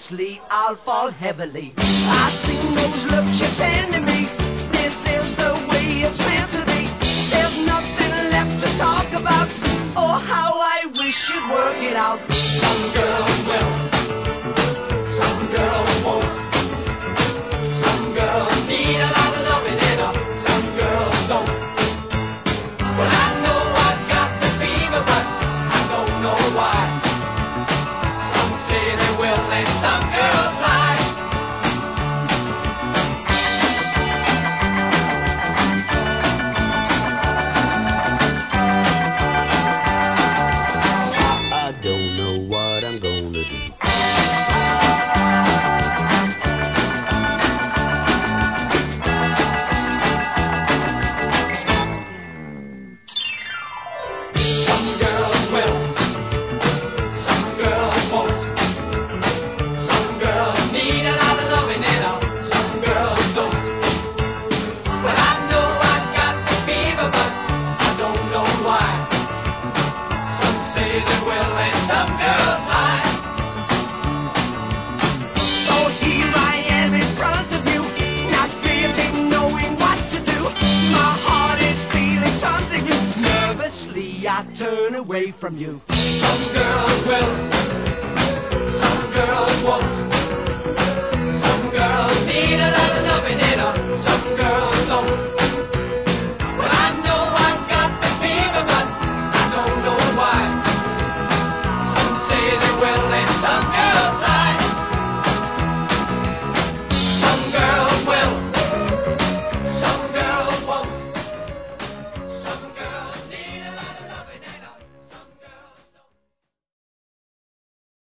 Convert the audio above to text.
nervously, I'll fall heavily. I've seen those looks you're sending me. This is the way it's meant to from you.